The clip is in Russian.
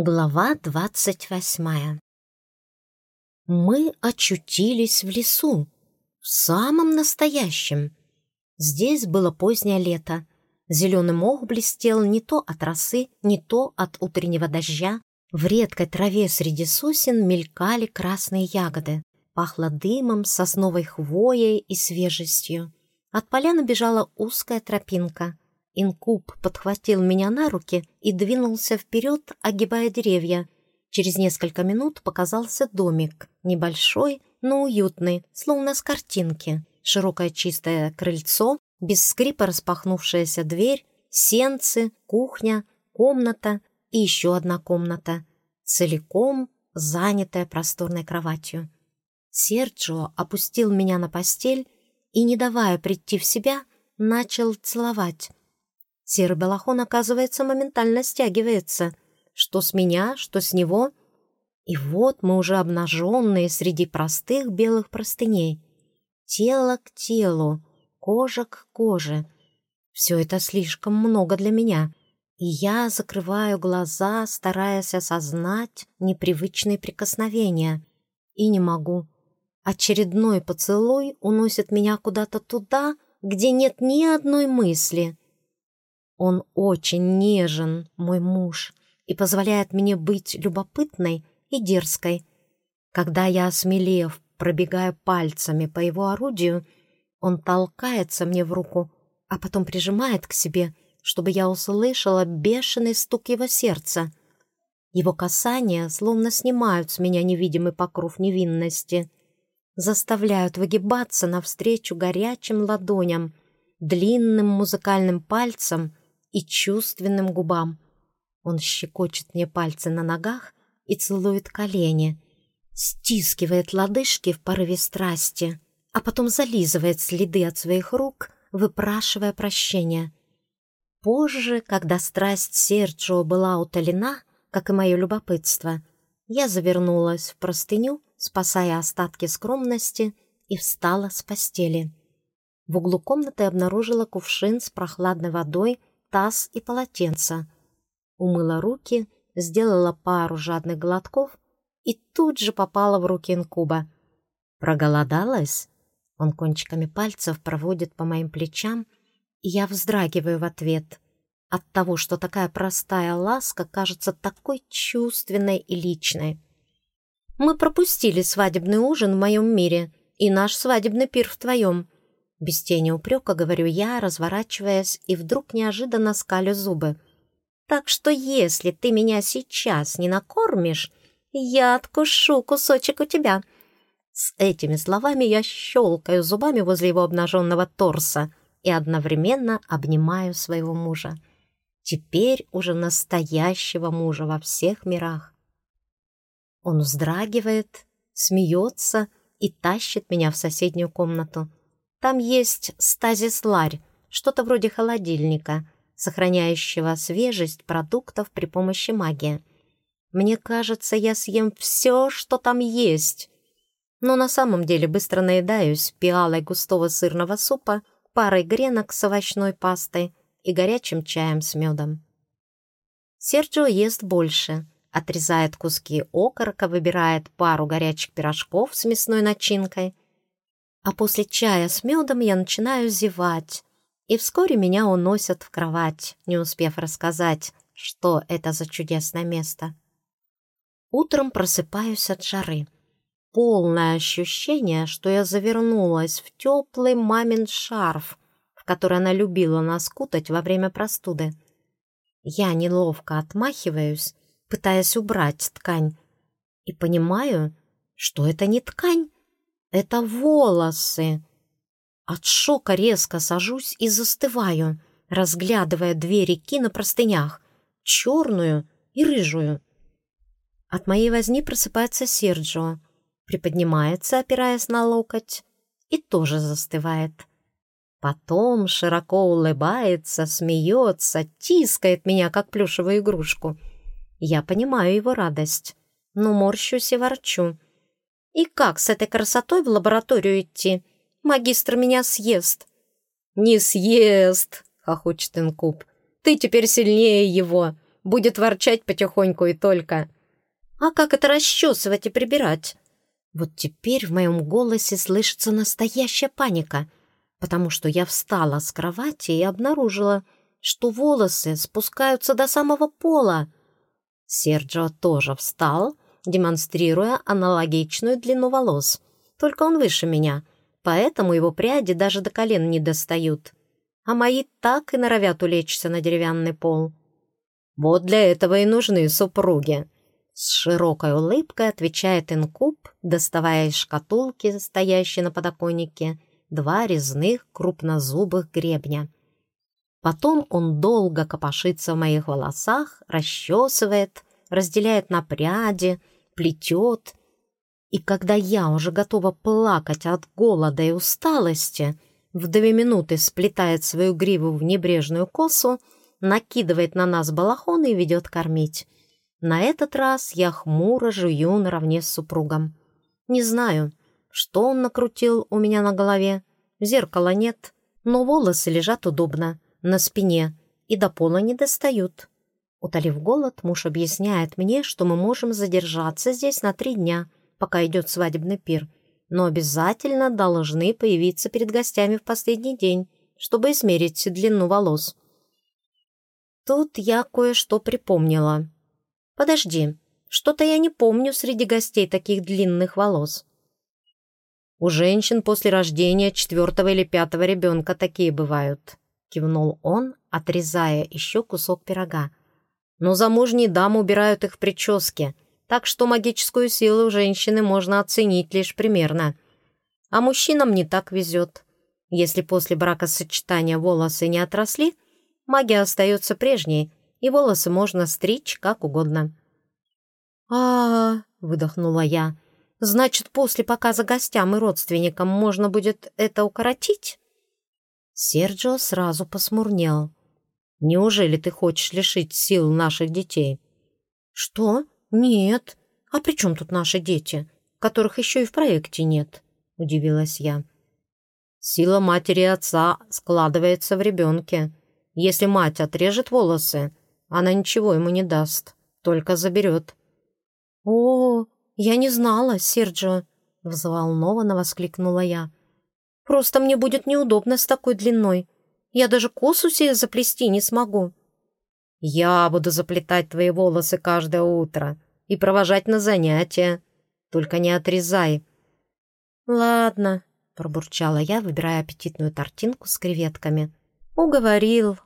Глава двадцать восьмая Мы очутились в лесу, в самом настоящем. Здесь было позднее лето. Зеленый мох блестел не то от росы, не то от утреннего дождя. В редкой траве среди сосен мелькали красные ягоды. Пахло дымом, сосновой хвоей и свежестью. От поляны бежала узкая тропинка — Инкуб подхватил меня на руки и двинулся вперед, огибая деревья. Через несколько минут показался домик, небольшой, но уютный, словно с картинки. Широкое чистое крыльцо, без скрипа распахнувшаяся дверь, сенцы, кухня, комната и еще одна комната, целиком занятая просторной кроватью. Серджио опустил меня на постель и, не давая прийти в себя, начал целовать. Серый балахон, оказывается, моментально стягивается. Что с меня, что с него. И вот мы уже обнаженные среди простых белых простыней. Тело к телу, кожа к коже. Все это слишком много для меня. И я закрываю глаза, стараясь осознать непривычные прикосновения. И не могу. Очередной поцелуй уносит меня куда-то туда, где нет ни одной мысли — он очень нежен, мой муж, и позволяет мне быть любопытной и дерзкой. Когда я, осмелев, пробегаю пальцами по его орудию, он толкается мне в руку, а потом прижимает к себе, чтобы я услышала бешеный стук его сердца. Его касания словно снимают с меня невидимый покров невинности, заставляют выгибаться навстречу горячим ладоням, длинным музыкальным пальцем и чувственным губам. Он щекочет мне пальцы на ногах и целует колени, стискивает лодыжки в порыве страсти, а потом зализывает следы от своих рук, выпрашивая прощения. Позже, когда страсть Серджио была утолена, как и мое любопытство, я завернулась в простыню, спасая остатки скромности, и встала с постели. В углу комнаты обнаружила кувшин с прохладной водой таз и полотенце. Умыла руки, сделала пару жадных глотков и тут же попала в руки инкуба. «Проголодалась?» Он кончиками пальцев проводит по моим плечам, и я вздрагиваю в ответ от того, что такая простая ласка кажется такой чувственной и личной. «Мы пропустили свадебный ужин в моем мире и наш свадебный пир в твоем», без тени упрека говорю я, разворачиваясь, и вдруг неожиданно скалю зубы. «Так что если ты меня сейчас не накормишь, я откушу кусочек у тебя». С этими словами я щелкаю зубами возле его обнаженного торса и одновременно обнимаю своего мужа. Теперь уже настоящего мужа во всех мирах. Он вздрагивает, смеется и тащит меня в соседнюю комнату. Там есть стазис-ларь, что-то вроде холодильника, сохраняющего свежесть продуктов при помощи магии. Мне кажется, я съем все, что там есть. Но на самом деле быстро наедаюсь пиалой густого сырного супа, парой гренок с овощной пастой и горячим чаем с медом. Серджио ест больше, отрезает куски окорока, выбирает пару горячих пирожков с мясной начинкой — а после чая с медом я начинаю зевать, и вскоре меня уносят в кровать, не успев рассказать, что это за чудесное место. Утром просыпаюсь от жары. Полное ощущение, что я завернулась в теплый мамин шарф, в который она любила нас кутать во время простуды. Я неловко отмахиваюсь, пытаясь убрать ткань, и понимаю, что это не ткань, это волосы. От шока резко сажусь и застываю, разглядывая две реки на простынях, черную и рыжую. От моей возни просыпается Серджио, приподнимается, опираясь на локоть, и тоже застывает. Потом широко улыбается, смеется, тискает меня, как плюшевую игрушку. Я понимаю его радость, но морщусь и ворчу — и как с этой красотой в лабораторию идти? Магистр меня съест». «Не съест», — хохочет Инкуб. «Ты теперь сильнее его. Будет ворчать потихоньку и только. А как это расчесывать и прибирать? Вот теперь в моем голосе слышится настоящая паника, потому что я встала с кровати и обнаружила, что волосы спускаются до самого пола. Серджио тоже встал, демонстрируя аналогичную длину волос, только он выше меня, поэтому его пряди даже до колен не достают, а мои так и норовят улечься на деревянный пол. Вот для этого и нужны супруги. С широкой улыбкой отвечает инкуб, доставая из шкатулки, стоящей на подоконнике, два резных крупнозубых гребня. Потом он долго копошится в моих волосах, расчесывает, разделяет на пряди, плетет. И когда я уже готова плакать от голода и усталости, в две минуты сплетает свою гриву в небрежную косу, накидывает на нас балахон и ведет кормить. На этот раз я хмуро жую наравне с супругом. Не знаю, что он накрутил у меня на голове. Зеркала нет, но волосы лежат удобно на спине и до пола не достают. Утолив голод, муж объясняет мне, что мы можем задержаться здесь на три дня, пока идет свадебный пир, но обязательно должны появиться перед гостями в последний день, чтобы измерить длину волос. Тут я кое-что припомнила. Подожди, что-то я не помню среди гостей таких длинных волос. У женщин после рождения четвертого или пятого ребенка такие бывают. — кивнул он, отрезая еще кусок пирога. «Но замужние дамы убирают их в прическе, так что магическую силу женщины можно оценить лишь примерно. А мужчинам не так везет. Если после бракосочетания волосы не отросли, магия остается прежней, и волосы можно стричь как угодно». А, -а, -а выдохнула я. «Значит, после показа гостям и родственникам можно будет это укоротить?» Серджио сразу посмурнел. «Неужели ты хочешь лишить сил наших детей?» «Что? Нет. А при чем тут наши дети, которых еще и в проекте нет?» — удивилась я. «Сила матери и отца складывается в ребенке. Если мать отрежет волосы, она ничего ему не даст, только заберет». «О, я не знала, Серджио!» — взволнованно воскликнула я. Просто мне будет неудобно с такой длиной. Я даже косу себе заплести не смогу». «Я буду заплетать твои волосы каждое утро и провожать на занятия. Только не отрезай». «Ладно», — пробурчала я, выбирая аппетитную тортинку с креветками. «Уговорил».